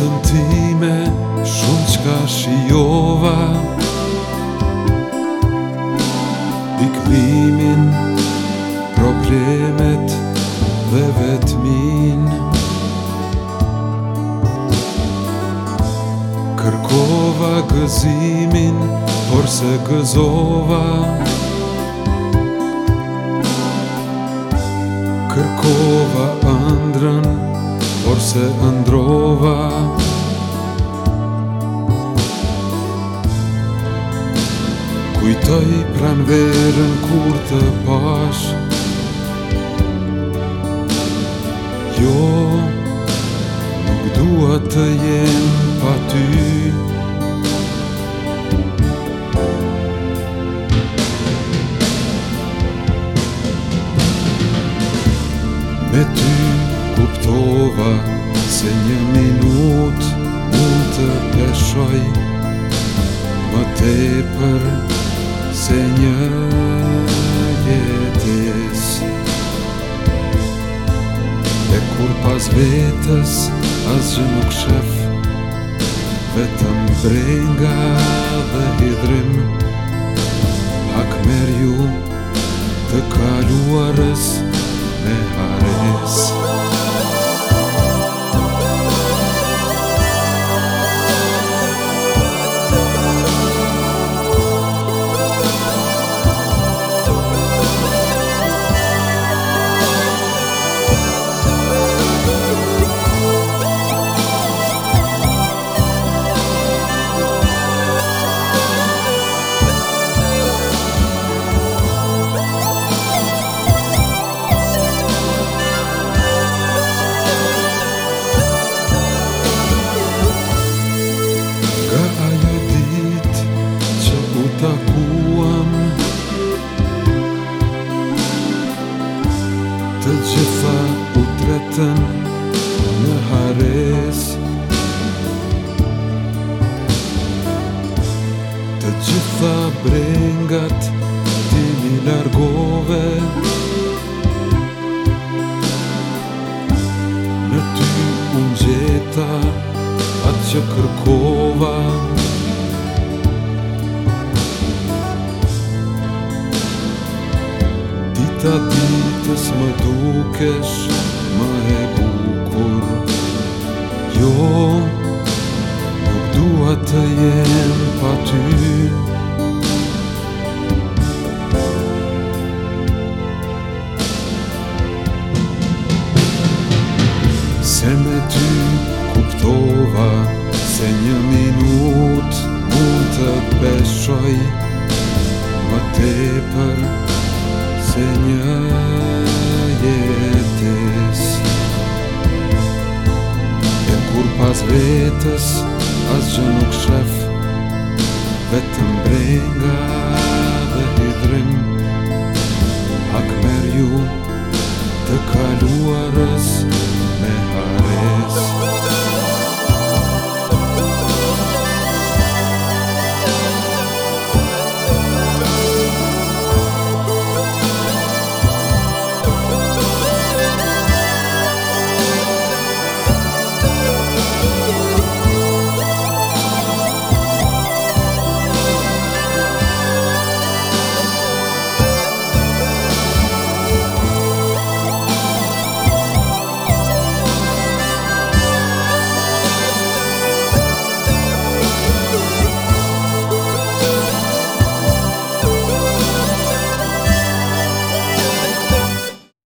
jetën time shumë qka shiova Diklimin, problemet dhe vetmin Kërkova gëzimin, por se gëzova Kërkova andrën, por se androva Kërkova andrën, por se androva Kujtoj pran verën kur të pash Jo, nuk dua të jem pa ty Me ty kuptova se një minut mund të peshoj Më te për se një jetës E kur pas vetës as gjë nuk shëf Vetëm brenga dhe hidrim Hak merju të kaluarës me haresë Të gjitha u tretën në hares Të gjitha brengat ti mi largove Në ty unë gjeta atë që kërkova Dita dita jetës më dukesh më e bukur Jo, nuk dua të jem pa ty Se me ty kuptova se një minut mund të peshoj Më tepër se një jetës E kur pas vetës As gjë nuk shref vetëm mbrenga dhe hidrin Ak merju të kaluar